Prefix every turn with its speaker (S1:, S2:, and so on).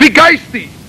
S1: Wie geistig!